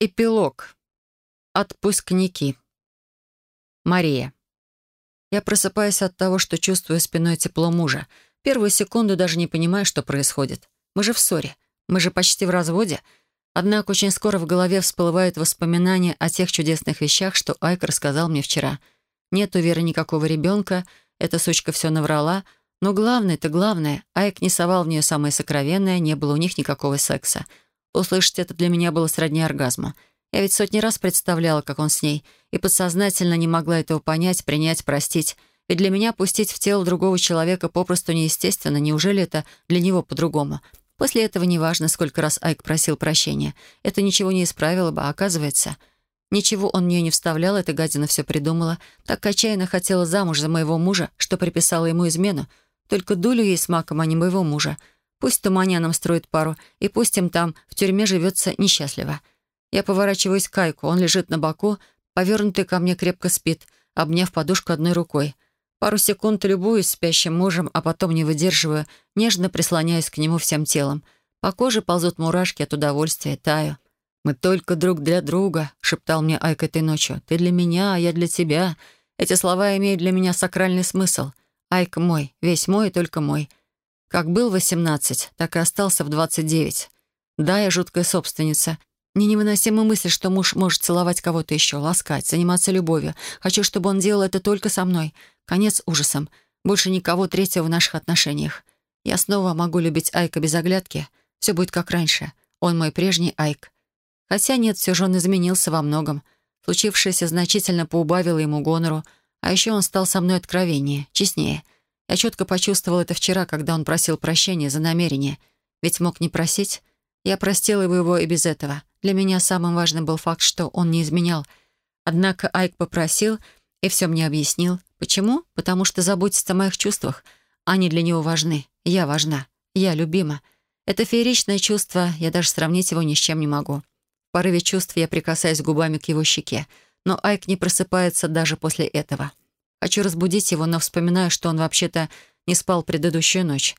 Эпилог. Отпускники. Мария. Я просыпаюсь от того, что чувствую спиной тепло мужа. Первую секунду даже не понимаю, что происходит. Мы же в ссоре. Мы же почти в разводе. Однако очень скоро в голове всплывают воспоминания о тех чудесных вещах, что Айк рассказал мне вчера. Нет у Веры никакого ребенка, эта сучка все наврала. Но главное-то главное, Айк не совал в нее самое сокровенное, не было у них никакого секса. Услышать это для меня было сродни оргазму. Я ведь сотни раз представляла, как он с ней, и подсознательно не могла этого понять, принять, простить. Ведь для меня пустить в тело другого человека попросту неестественно. Неужели это для него по-другому? После этого неважно, сколько раз Айк просил прощения. Это ничего не исправило бы, а оказывается... Ничего он в нее не вставлял, эта гадина все придумала. Так отчаянно хотела замуж за моего мужа, что приписала ему измену. Только дулю ей с маком, а не моего мужа. Пусть туманянам строит пару, и пусть им там в тюрьме живется несчастливо. Я поворачиваюсь к Кайку. Он лежит на боку, повернутый ко мне крепко спит, обняв подушку одной рукой. Пару секунд любуюсь спящим мужем, а потом не выдерживаю, нежно прислоняюсь к нему всем телом. По коже ползут мурашки от удовольствия, таю. «Мы только друг для друга», — шептал мне Айк этой ночью. «Ты для меня, а я для тебя». Эти слова имеют для меня сакральный смысл. Айк мой, весь мой и только мой. Как был 18, так и остался в 29. Да, я жуткая собственница. Мне невыносима мысль, что муж может целовать кого-то еще, ласкать, заниматься любовью. Хочу, чтобы он делал это только со мной. Конец ужасом. Больше никого третьего в наших отношениях. Я снова могу любить Айка без оглядки. Все будет как раньше. Он мой прежний Айк. Хотя нет, все же он изменился во многом. Случившееся значительно поубавило ему гонору, а еще он стал со мной откровеннее, честнее — я четко почувствовал это вчера, когда он просил прощения за намерение. Ведь мог не просить. Я простила бы его и без этого. Для меня самым важным был факт, что он не изменял. Однако Айк попросил и все мне объяснил. Почему? Потому что заботится о моих чувствах. Они для него важны. Я важна. Я любима. Это фееричное чувство, я даже сравнить его ни с чем не могу. В порыве чувств я прикасаюсь губами к его щеке, но Айк не просыпается даже после этого. Хочу разбудить его, но вспоминаю, что он вообще-то не спал предыдущую ночь.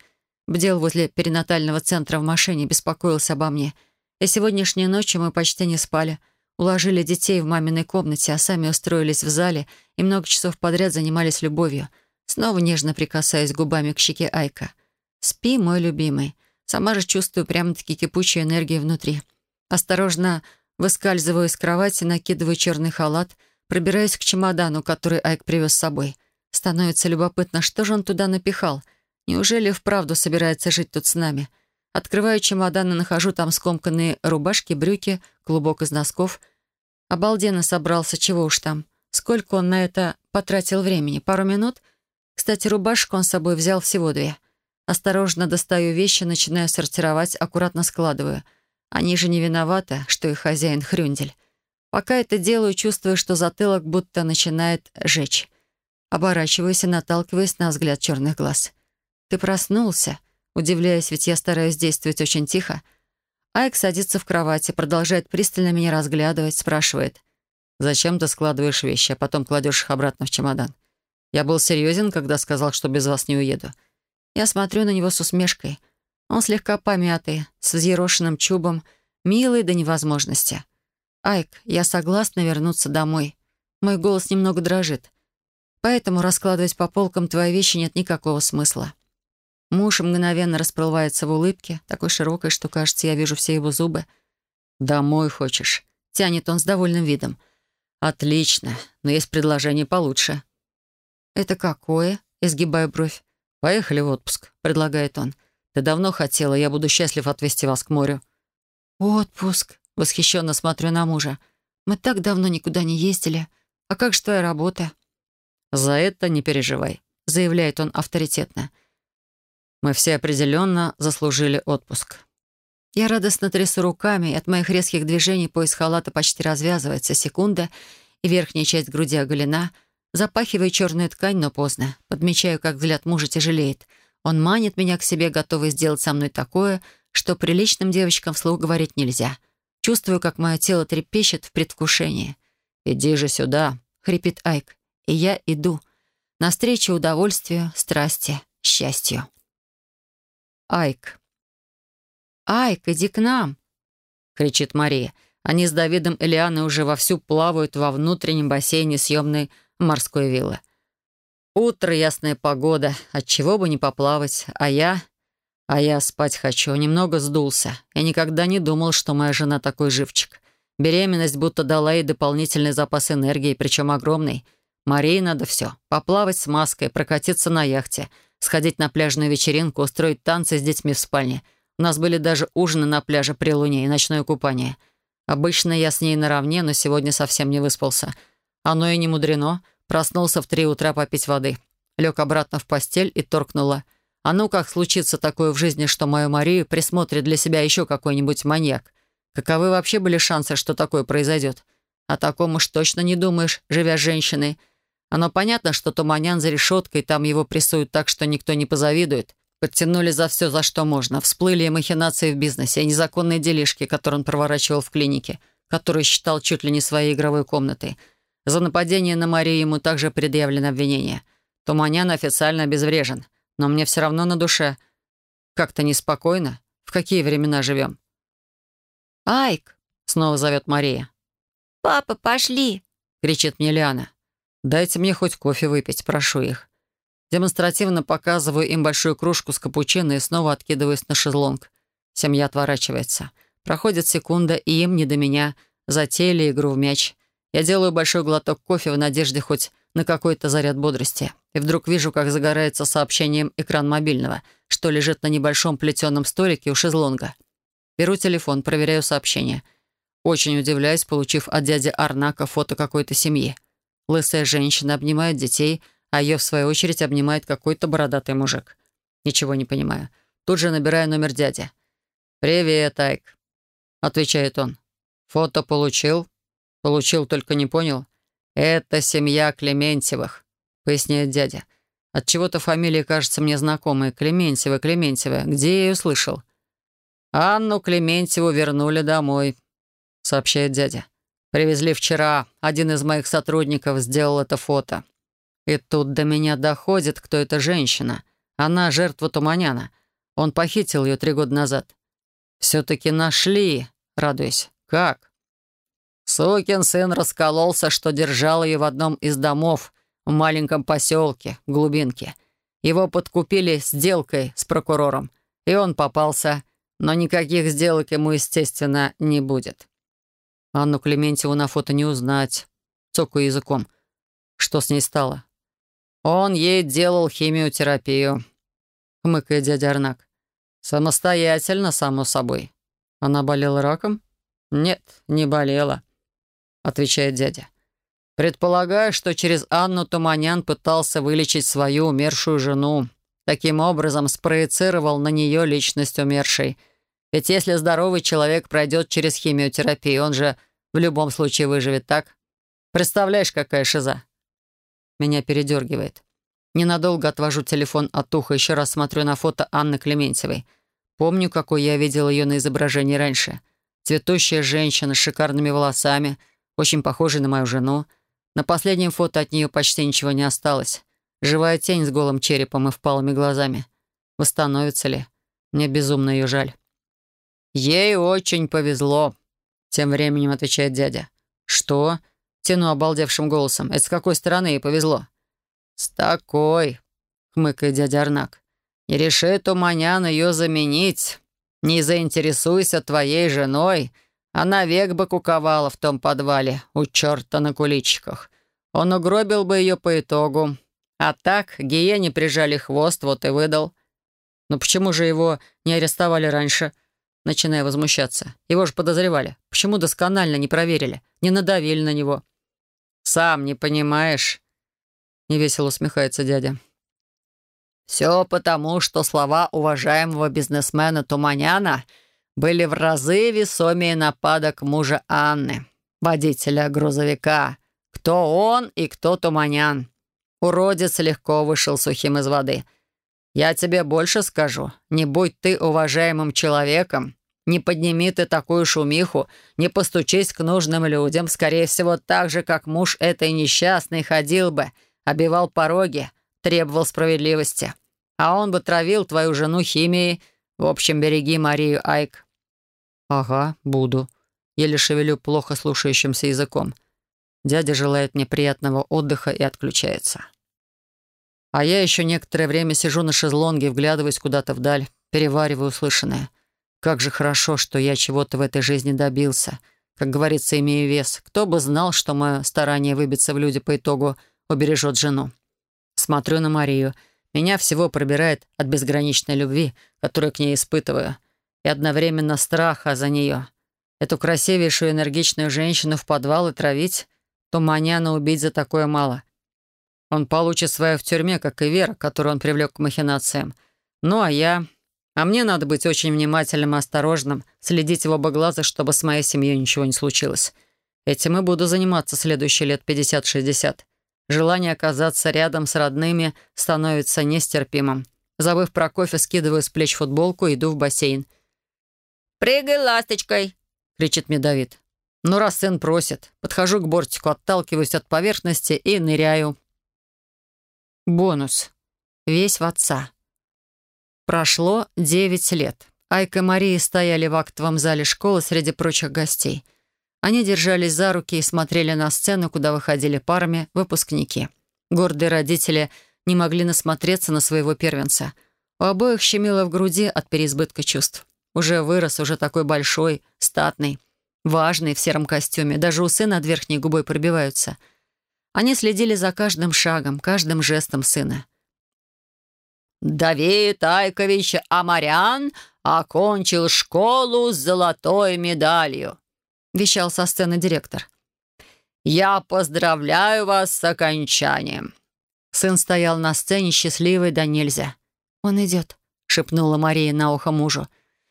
Бдел возле перинатального центра в машине, беспокоился обо мне. И сегодняшней ночью мы почти не спали. Уложили детей в маминой комнате, а сами устроились в зале и много часов подряд занимались любовью. Снова нежно прикасаясь губами к щеке Айка. «Спи, мой любимый». Сама же чувствую прямо-таки кипучую энергию внутри. Осторожно выскальзываю из кровати, накидываю черный халат — Пробираюсь к чемодану, который Айк привез с собой. Становится любопытно, что же он туда напихал. Неужели вправду собирается жить тут с нами? Открываю чемодан и нахожу там скомканные рубашки, брюки, клубок из носков. Обалденно собрался, чего уж там. Сколько он на это потратил времени? Пару минут? Кстати, рубашку он с собой взял всего две. Осторожно достаю вещи, начинаю сортировать, аккуратно складываю. Они же не виноваты, что их хозяин хрюндель. Пока это делаю, чувствую, что затылок будто начинает жечь. Оборачиваюсь и наталкиваюсь на взгляд черных глаз. «Ты проснулся?» Удивляюсь, ведь я стараюсь действовать очень тихо. Айк садится в кровати, продолжает пристально меня разглядывать, спрашивает. «Зачем ты складываешь вещи, а потом кладешь их обратно в чемодан? Я был серьезен, когда сказал, что без вас не уеду». Я смотрю на него с усмешкой. Он слегка помятый, с взъерошенным чубом, милый до невозможности. «Айк, я согласна вернуться домой. Мой голос немного дрожит. Поэтому раскладывать по полкам твои вещи нет никакого смысла». Муж мгновенно расплывается в улыбке, такой широкой, что, кажется, я вижу все его зубы. «Домой хочешь?» — тянет он с довольным видом. «Отлично, но есть предложение получше». «Это какое?» — изгибаю бровь. «Поехали в отпуск», — предлагает он. «Ты давно хотела, я буду счастлив отвезти вас к морю». «Отпуск?» Восхищенно смотрю на мужа. «Мы так давно никуда не ездили. А как же твоя работа?» «За это не переживай», — заявляет он авторитетно. «Мы все определенно заслужили отпуск». Я радостно трясу руками, и от моих резких движений пояс халата почти развязывается. Секунда, и верхняя часть груди оголена. Запахиваю черную ткань, но поздно. Подмечаю, как взгляд мужа тяжелеет. Он манит меня к себе, готовый сделать со мной такое, что приличным девочкам вслух говорить нельзя — Чувствую, как мое тело трепещет в предвкушении. «Иди же сюда», — хрипит Айк. И я иду. Навстречу удовольствию, страсти, счастью. Айк. «Айк, иди к нам!» — кричит Мария. Они с Давидом и Лианой уже вовсю плавают во внутреннем бассейне съемной морской виллы. Утро, ясная погода, отчего бы не поплавать, а я... А я спать хочу, немного сдулся. Я никогда не думал, что моя жена такой живчик. Беременность будто дала ей дополнительный запас энергии, причем огромный. Марии надо все. Поплавать с маской, прокатиться на яхте, сходить на пляжную вечеринку, устроить танцы с детьми в спальне. У нас были даже ужины на пляже при луне и ночное купание. Обычно я с ней наравне, но сегодня совсем не выспался. Оно и не мудрено. Проснулся в три утра попить воды. Лег обратно в постель и торкнула. А ну как случится такое в жизни, что мою Марию присмотрит для себя еще какой-нибудь маньяк? Каковы вообще были шансы, что такое произойдет? О таком уж точно не думаешь, живя с женщиной. Оно понятно, что Туманян за решеткой, там его прессуют так, что никто не позавидует. Подтянули за все, за что можно. Всплыли и махинации в бизнесе, и незаконные делишки, которые он проворачивал в клинике, которые считал чуть ли не своей игровой комнатой — за нападение на Марию ему также предъявлено обвинение. Туманян официально обезврежен, но мне все равно на душе. Как-то неспокойно. В какие времена живем? «Айк!» — снова зовет Мария. «Папа, пошли!» — кричит мне Лиана. «Дайте мне хоть кофе выпить, прошу их». Демонстративно показываю им большую кружку с капучино и снова откидываюсь на шезлонг. Семья отворачивается. Проходит секунда, и им не до меня. Затеяли игру в мяч. Я делаю большой глоток кофе в надежде хоть на какой-то заряд бодрости. И вдруг вижу, как загорается сообщением экран мобильного, что лежит на небольшом плетеном столике у шезлонга. Беру телефон, проверяю сообщение. Очень удивляюсь, получив от дяди Арнака фото какой-то семьи. Лысая женщина обнимает детей, а ее, в свою очередь, обнимает какой-то бородатый мужик. Ничего не понимаю. Тут же набираю номер дяди. «Привет, Айк», — отвечает он. «Фото получил?» Получил, только не понял. Это семья Клементьевых, поясняет дядя. От чего-то фамилия кажется мне знакомой. Клементьева, Клементьева. Где я ее слышал? Анну Клементьеву вернули домой, сообщает дядя. Привезли вчера. Один из моих сотрудников сделал это фото. И тут до меня доходит, кто эта женщина. Она жертва Туманяна. Он похитил ее три года назад. «Все-таки нашли», радуюсь. «Как?» Сукин сын раскололся, что держал ее в одном из домов в маленьком поселке, в глубинке. Его подкупили сделкой с прокурором, и он попался, но никаких сделок ему, естественно, не будет. Анну Клементьеву на фото не узнать. Цокаю языком. Что с ней стало? Он ей делал химиотерапию, хмыкает дядя Арнак. Самостоятельно, само собой. Она болела раком? Нет, не болела. — отвечает дядя. «Предполагаю, что через Анну Туманян пытался вылечить свою умершую жену. Таким образом спроецировал на нее личность умершей. Ведь если здоровый человек пройдет через химиотерапию, он же в любом случае выживет, так? Представляешь, какая шиза?» Меня передергивает. Ненадолго отвожу телефон от уха, еще раз смотрю на фото Анны Клементьевой. Помню, какой я видел ее на изображении раньше. Цветущая женщина с шикарными волосами — очень похожей на мою жену. На последнем фото от нее почти ничего не осталось. Живая тень с голым черепом и впалыми глазами. Восстановится ли? Мне безумно ее жаль. «Ей очень повезло», — тем временем отвечает дядя. «Что?» — тяну обалдевшим голосом. «Это с какой стороны ей повезло?» «С такой», — хмыкает дядя Арнак. «Не реши, Туманян, ее заменить. Не заинтересуйся твоей женой. Она век бы куковала в том подвале, у черта на куличиках. Он угробил бы ее по итогу. А так, гиене прижали хвост, вот и выдал. Но почему же его не арестовали раньше? Начиная возмущаться. Его же подозревали. Почему досконально не проверили? Не надавили на него? «Сам не понимаешь?» Невесело усмехается дядя. «Все потому, что слова уважаемого бизнесмена Туманяна — были в разы весомее нападок мужа Анны, водителя грузовика. Кто он и кто Туманян. Уродец легко вышел сухим из воды. Я тебе больше скажу. Не будь ты уважаемым человеком, не подними ты такую шумиху, не постучись к нужным людям. Скорее всего, так же, как муж этой несчастной ходил бы, обивал пороги, требовал справедливости. А он бы травил твою жену химией. В общем, береги Марию Айк. «Ага, буду». еле шевелю плохо слушающимся языком. Дядя желает мне приятного отдыха и отключается. А я еще некоторое время сижу на шезлонге, вглядываясь куда-то вдаль, перевариваю услышанное. Как же хорошо, что я чего-то в этой жизни добился. Как говорится, имею вес. Кто бы знал, что мое старание выбиться в люди по итогу убережет жену. Смотрю на Марию. Меня всего пробирает от безграничной любви, которую к ней испытываю, и одновременно страха за нее. Эту красивейшую энергичную женщину в подвал и травить, Туманяна убить за такое мало. Он получит свое в тюрьме, как и Вера, которую он привлек к махинациям. Ну, а я... А мне надо быть очень внимательным и осторожным, следить в оба глаза, чтобы с моей семьей ничего не случилось. Этим и буду заниматься следующие лет 50-60. Желание оказаться рядом с родными становится нестерпимым. Забыв про кофе, скидываю с плеч футболку и иду в бассейн. «Прыгай ласточкой!» — кричит мне Давид. Ну, раз сын просит, подхожу к бортику, отталкиваюсь от поверхности и ныряю. Бонус. Весь в отца. Прошло девять лет. Айка и Мария стояли в актовом зале школы среди прочих гостей. Они держались за руки и смотрели на сцену, куда выходили парами выпускники. Гордые родители не могли насмотреться на своего первенца. У обоих щемило в груди от переизбытка чувств. Уже вырос, уже такой большой, статный. Важный, в сером костюме. Даже усы над верхней губой пробиваются. Они следили за каждым шагом, каждым жестом сына. «Давид Айкович Амарян окончил школу с золотой медалью», — вещал со сцены директор. «Я поздравляю вас с окончанием». Сын стоял на сцене, счастливый да нельзя. «Он идет», — шепнула Мария на ухо мужу.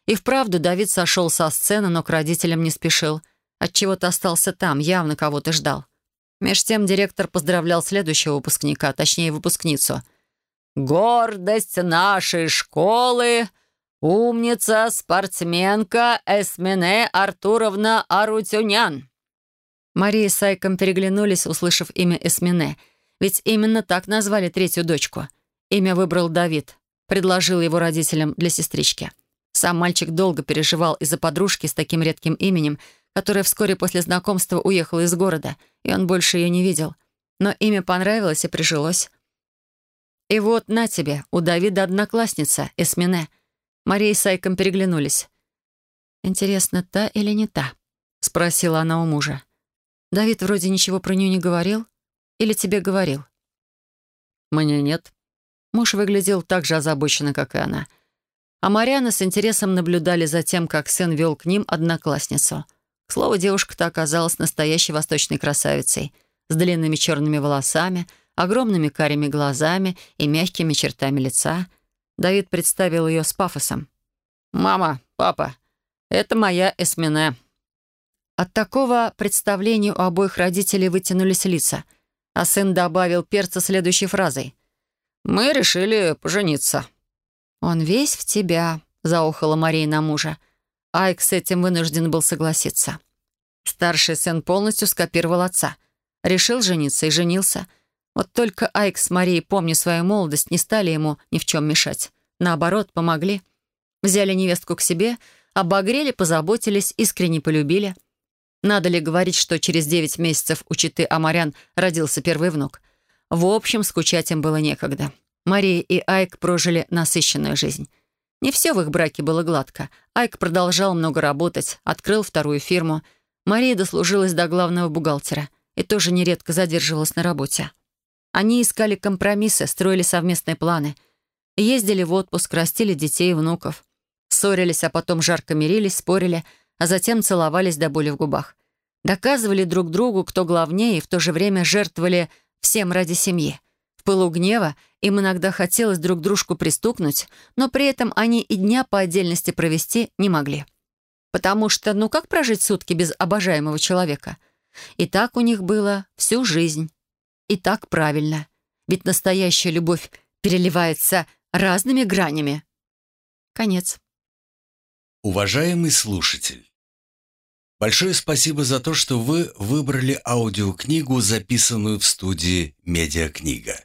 И вправду Давид сошел со сцены, но к родителям не спешил. Отчего-то остался там, явно кого-то ждал. Меж тем директор поздравлял следующего выпускника, точнее, выпускницу. «Гордость нашей школы — умница, спортсменка Эсмене Артуровна Арутюнян». Мария с Айком переглянулись, услышав имя Эсмене. Ведь именно так назвали третью дочку. Имя выбрал Давид. Предложил его родителям для сестрички. Сам мальчик долго переживал из-за подружки с таким редким именем, которая вскоре после знакомства уехала из города, и он больше ее не видел. Но имя понравилось и прижилось. И вот, на тебе, у Давида одноклассница, Эсмине. Мария и Сайком переглянулись. «Интересно, та или не та?» — спросила она у мужа. «Давид вроде ничего про нее не говорил. Или тебе говорил?» «Мне нет». Муж выглядел так же озабоченно, как и она — а Мариана с интересом наблюдали за тем, как сын вел к ним одноклассницу. К слову, девушка-то оказалась настоящей восточной красавицей, с длинными черными волосами, огромными карими глазами и мягкими чертами лица. Давид представил ее с пафосом. «Мама, папа, это моя Эсмине». От такого представления у обоих родителей вытянулись лица, а сын добавил перца следующей фразой. «Мы решили пожениться». «Он весь в тебя», — заохала Мария на мужа. Айк с этим вынужден был согласиться. Старший сын полностью скопировал отца. Решил жениться и женился. Вот только Айк с Марией, помня свою молодость, не стали ему ни в чем мешать. Наоборот, помогли. Взяли невестку к себе, обогрели, позаботились, искренне полюбили. Надо ли говорить, что через девять месяцев у читы Амарян родился первый внук? В общем, скучать им было некогда. Мария и Айк прожили насыщенную жизнь. Не все в их браке было гладко. Айк продолжал много работать, открыл вторую фирму. Мария дослужилась до главного бухгалтера и тоже нередко задерживалась на работе. Они искали компромиссы, строили совместные планы. Ездили в отпуск, растили детей и внуков. Ссорились, а потом жарко мирились, спорили, а затем целовались до боли в губах. Доказывали друг другу, кто главнее, и в то же время жертвовали всем ради семьи пылу гнева им иногда хотелось друг дружку пристукнуть, но при этом они и дня по отдельности провести не могли. Потому что, ну как прожить сутки без обожаемого человека? И так у них было всю жизнь. И так правильно. Ведь настоящая любовь переливается разными гранями. Конец. Уважаемый слушатель, большое спасибо за то, что вы выбрали аудиокнигу, записанную в студии «Медиакнига».